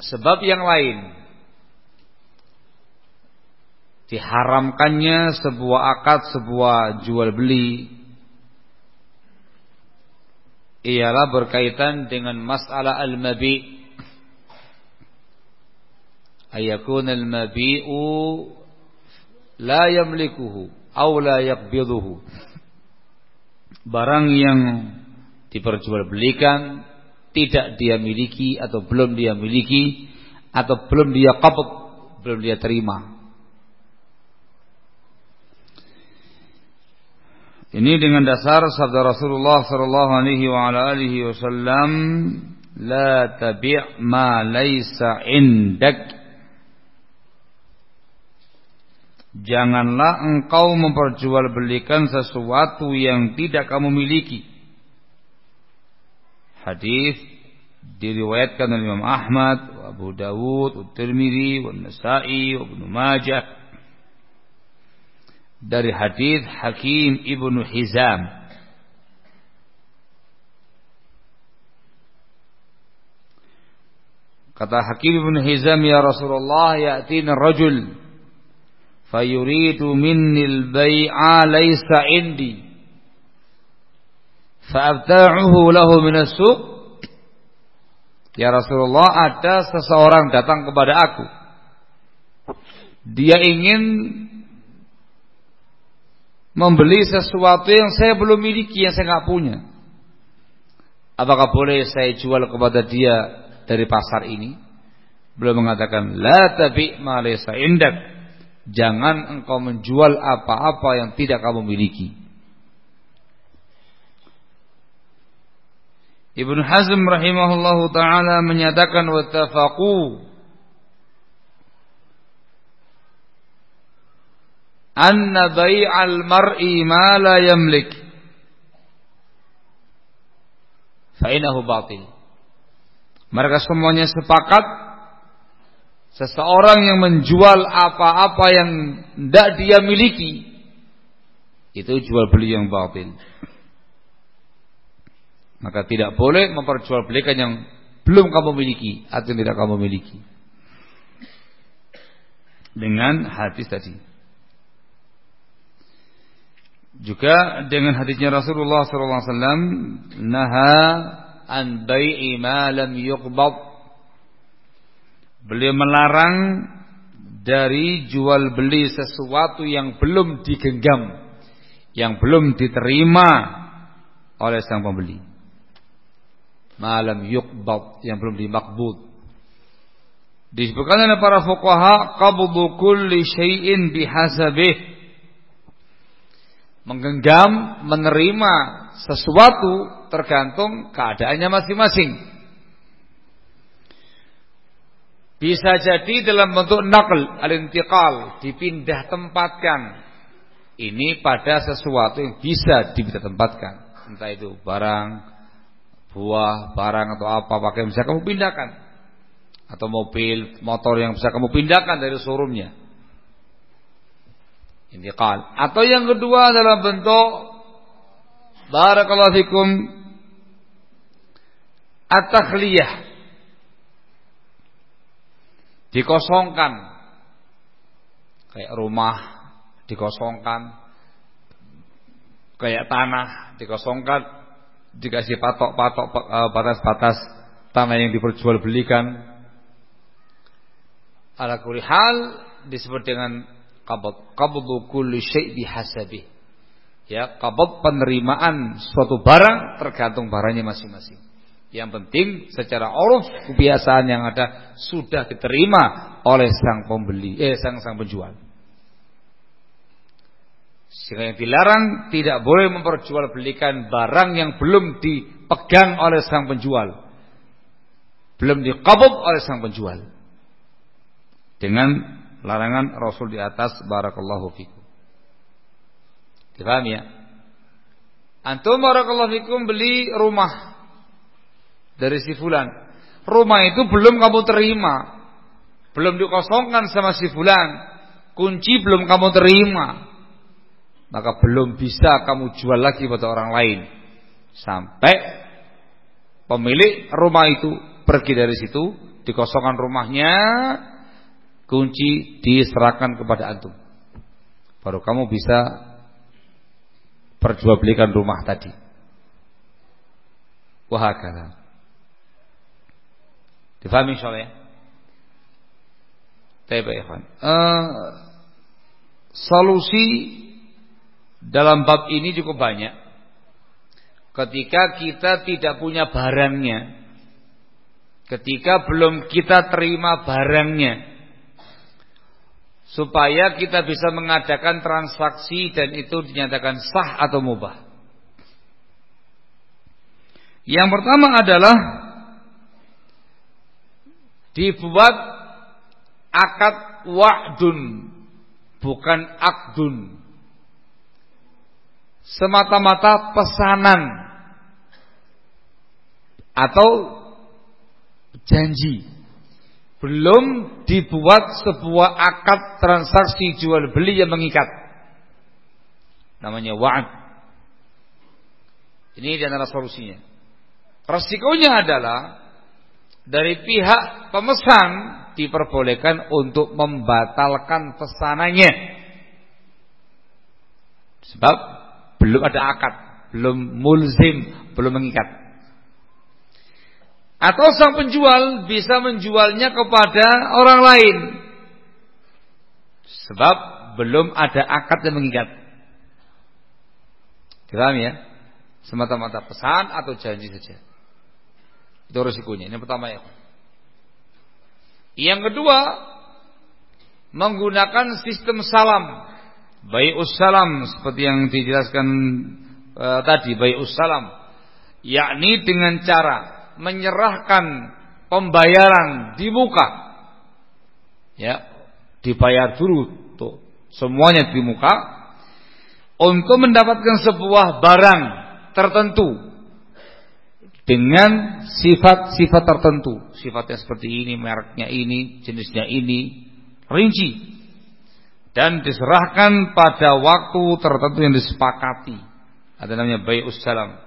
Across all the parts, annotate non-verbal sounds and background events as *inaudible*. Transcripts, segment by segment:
sebab yang lain. Diharamkannya sebuah akad sebuah jual beli. Ialah berkaitan dengan masalah al-mabi. Ayakun al-mabi'u la yamlikuhu aw la yaqbiduhu barang yang diperjualbelikan tidak dia miliki atau belum dia miliki atau belum dia qabd belum dia terima Ini dengan dasar sabda Rasulullah sallallahu alaihi wa ala alihi wasallam, "La tabi' ma laisa indak." Janganlah engkau memperjualbelikan sesuatu yang tidak kamu miliki. Hadis diriwayatkan oleh Imam Ahmad, Abu Dawud, At-Tirmidzi, An-Nasa'i, Ibnu Majah dari hadis Hakim ibnu Hizam kata Hakim ibnu Hizam ya Rasulullah ya'tina rajul fayuridu minni al-bai'a laysa indi fa'abta'uhu lahu min as-suq ya Rasulullah ada seseorang datang kepada aku dia ingin membeli sesuatu yang saya belum miliki, yang saya nggak punya. Apakah boleh saya jual kepada dia dari pasar ini? Belum mengatakan la tabi ma indak. Jangan engkau menjual apa-apa yang tidak kamu miliki. Ibnu Hazm rahimahullahu taala menyatakan wattafaqu. Anna bai'al mar'i ma la yamlik. Fa'inahu batil. Mereka semuanya sepakat seseorang yang menjual apa-apa yang tidak dia miliki itu jual beli yang batil maka tidak boleh memperjualbelikan yang belum kamu miliki atau tidak kamu miliki dengan hadis tadi juga dengan hadisnya Rasulullah SAW, naha an bai'i ma lam yuqbad. Beliau melarang dari jual beli sesuatu yang belum digenggam, yang belum diterima oleh sang pembeli. Malam yuqbad yang belum dimakbud. Disebutkan oleh para fuqaha qabdu kulli syai'in bihasabih menggenggam, menerima sesuatu tergantung keadaannya masing-masing. Bisa jadi dalam bentuk nakal, al-intiqal, dipindah tempatkan. Ini pada sesuatu yang bisa dipindah tempatkan. Entah itu barang, buah, barang atau apa, pakai bisa kamu pindahkan. Atau mobil, motor yang bisa kamu pindahkan dari showroomnya. Intiqal. Atau yang kedua adalah bentuk barakallahu fikum at-takhliyah. Dikosongkan. Kayak rumah dikosongkan. Kayak tanah dikosongkan. Dikasih patok-patok eh, batas-batas tanah yang diperjualbelikan. Ala hal disebut dengan qabd qabdu kulli syai' bihasabi ya qabd penerimaan suatu barang tergantung barangnya masing-masing. Yang penting secara uruf kebiasaan yang ada sudah diterima oleh sang pembeli eh sang sang penjual sehingga yang dilarang tidak boleh memperjualbelikan barang yang belum dipegang oleh sang penjual belum dikabut oleh sang penjual dengan larangan Rasul di atas barakallahu fikum. Dipaham ya? Antum barakallahu fikum beli rumah dari si fulan. Rumah itu belum kamu terima. Belum dikosongkan sama si fulan. Kunci belum kamu terima. Maka belum bisa kamu jual lagi pada orang lain. Sampai pemilik rumah itu pergi dari situ dikosongkan rumahnya, kunci diserahkan kepada antum. Baru kamu bisa perjualbelikan rumah tadi. Wahakala. Difahami insyaallah ya? Baik, ya, uh, solusi dalam bab ini cukup banyak. Ketika kita tidak punya barangnya, ketika belum kita terima barangnya, supaya kita bisa mengadakan transaksi dan itu dinyatakan sah atau mubah. Yang pertama adalah dibuat akad wa'dun bukan akdun semata-mata pesanan. Atau janji. Belum dibuat sebuah akad transaksi jual beli yang mengikat. Namanya wa'ad. Ini di antara solusinya. Resikonya adalah dari pihak pemesan diperbolehkan untuk membatalkan pesanannya. Sebab belum ada akad, belum mulzim, belum mengikat. Atau sang penjual bisa menjualnya kepada orang lain. Sebab belum ada akad yang mengikat. Paham ya? Semata-mata pesan atau janji saja. Itu resikonya. Ini pertama ya. Yang kedua, menggunakan sistem salam. Baik salam seperti yang dijelaskan uh, tadi baik salam yakni dengan cara menyerahkan pembayaran di muka. Ya dibayar dulu tuh semuanya di muka. Untuk mendapatkan sebuah barang tertentu dengan sifat-sifat tertentu. Sifatnya seperti ini mereknya ini jenisnya ini. Rinci dan diserahkan pada waktu tertentu yang disepakati. Ada namanya bay'us salam.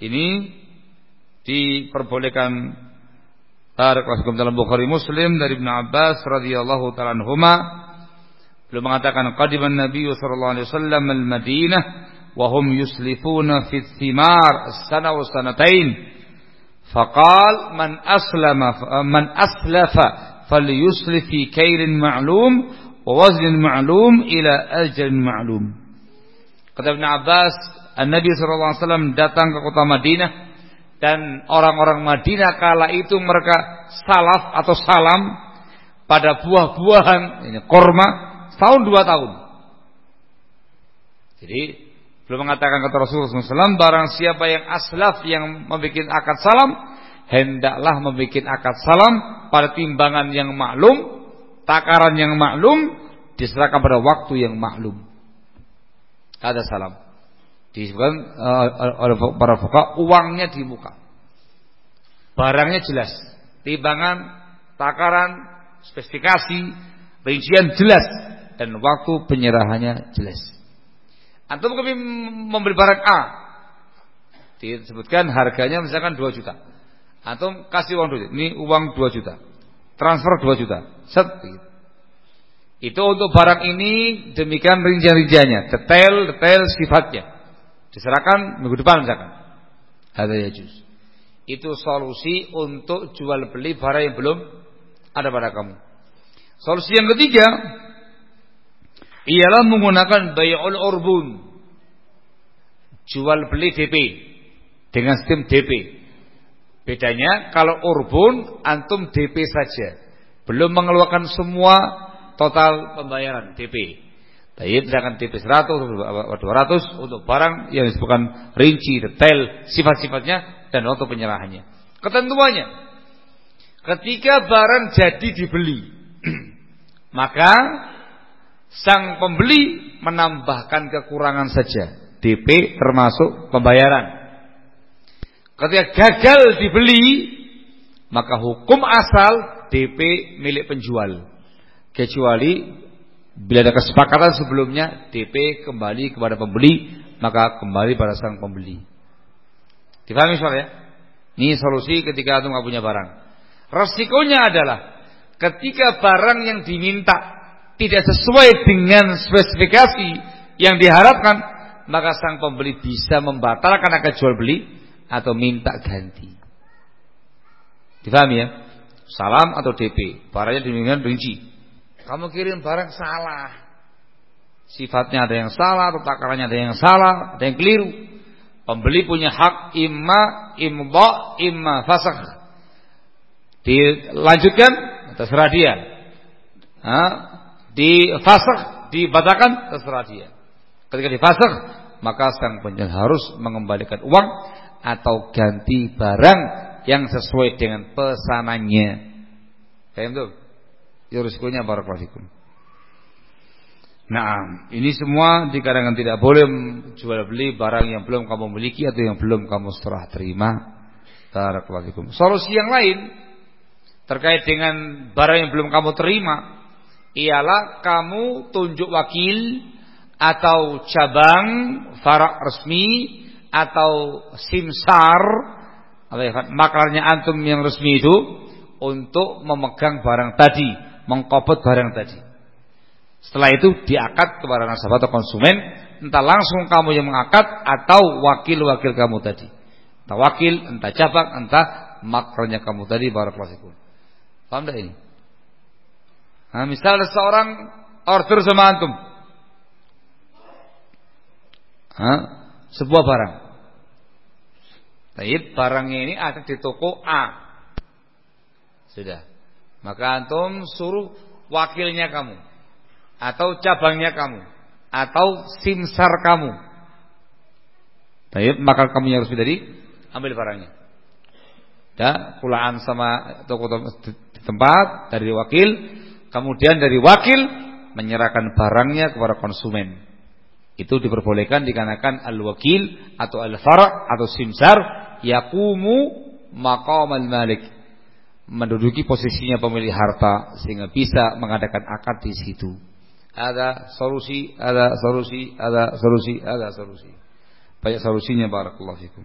Ini diperbolehkan Barakallahu dalam Bukhari Muslim dari Ibn Abbas radhiyallahu taala anhuma beliau mengatakan qadiman Nabi sallallahu alaihi wasallam al-Madinah wa hum yuslifuna fi thimar as-sana wa sanatain faqal man aslama man aslafa falyuslif fi kailin ma'lum wa waznin ma'lum ila ajalin ma'lum. Kata Ibn Abbas, Nabi SAW datang ke kota Madinah dan orang-orang Madinah kala itu mereka salaf atau salam pada buah-buahan ini korma tahun dua tahun. Jadi belum mengatakan kata Rasulullah SAW barang siapa yang aslaf yang membuat akad salam hendaklah membuat akad salam pada timbangan yang maklum, takaran yang maklum, diserahkan pada waktu yang maklum. Ada salam. Disebutkan uh, oleh para fuqaha uangnya di muka. Barangnya jelas. Timbangan, takaran, spesifikasi, rincian jelas dan waktu penyerahannya jelas. Antum kami membeli barang A. Disebutkan harganya misalkan 2 juta. Atau kasih uang dulu. Ini uang 2 juta. Transfer 2 juta. Set. Gitu. Itu untuk barang ini demikian rincian-rinciannya, detail-detail sifatnya. Diserahkan minggu depan misalkan. Ya juz. Itu solusi untuk jual beli barang yang belum ada pada kamu. Solusi yang ketiga ialah menggunakan bay'ul urbun. Jual beli DP dengan sistem DP. Bedanya kalau urbun antum DP saja. Belum mengeluarkan semua total pembayaran DP. Tapi sedangkan DP 100 200 untuk barang yang disebutkan rinci, detail, sifat-sifatnya dan waktu penyerahannya. Ketentuannya ketika barang jadi dibeli *clears throat* maka sang pembeli menambahkan kekurangan saja DP termasuk pembayaran Ketika gagal dibeli, maka hukum asal DP milik penjual. Kecuali bila ada kesepakatan sebelumnya DP kembali kepada pembeli, maka kembali pada sang pembeli. Dipahami soal ya? Ini solusi ketika antum nggak punya barang. Resikonya adalah ketika barang yang diminta tidak sesuai dengan spesifikasi yang diharapkan, maka sang pembeli bisa membatalkan akan jual beli atau minta ganti. Difahami ya? Salam atau DP, barangnya diminta rinci. Kamu kirim barang salah. Sifatnya ada yang salah, takarannya ada yang salah, ada yang keliru. Pembeli punya hak imma imba imma fasakh. Dilanjutkan terserah dia. Ha? Difasakh, dibatalkan terserah dia. Ketika difasakh, maka sang penjual harus mengembalikan uang atau ganti barang yang sesuai dengan pesanannya. Paham tuh? Ya risikonya barakallahu. Nah, ini semua dikarenakan tidak boleh jual beli barang yang belum kamu miliki atau yang belum kamu setelah terima. Barakallahu Solusi yang lain terkait dengan barang yang belum kamu terima ialah kamu tunjuk wakil atau cabang farak resmi atau simsar ya, makarnya antum yang resmi itu untuk memegang barang tadi, mengkopot barang tadi. Setelah itu diakad kepada nasabah atau konsumen, entah langsung kamu yang mengakad atau wakil-wakil kamu tadi. Entah wakil, entah cabang, entah makranya kamu tadi barakallahu fikum. Paham tak ini? Nah, misalnya seorang order sama antum. Hah? Sebuah barang. Tapi barangnya ini ada di toko A. Sudah. Maka antum suruh wakilnya kamu atau cabangnya kamu atau simsar kamu. Baik, maka kamu harus dari ambil barangnya. Ya, pulaan sama toko tempat dari wakil, kemudian dari wakil menyerahkan barangnya kepada konsumen. Itu diperbolehkan dikarenakan al-wakil atau al-far' atau simsar yakumu maqamal malik menduduki posisinya pemilik harta sehingga bisa mengadakan akad di situ ada solusi, ada solusi, ada solusi, ada solusi. Banyak solusinya barakallahu fikum.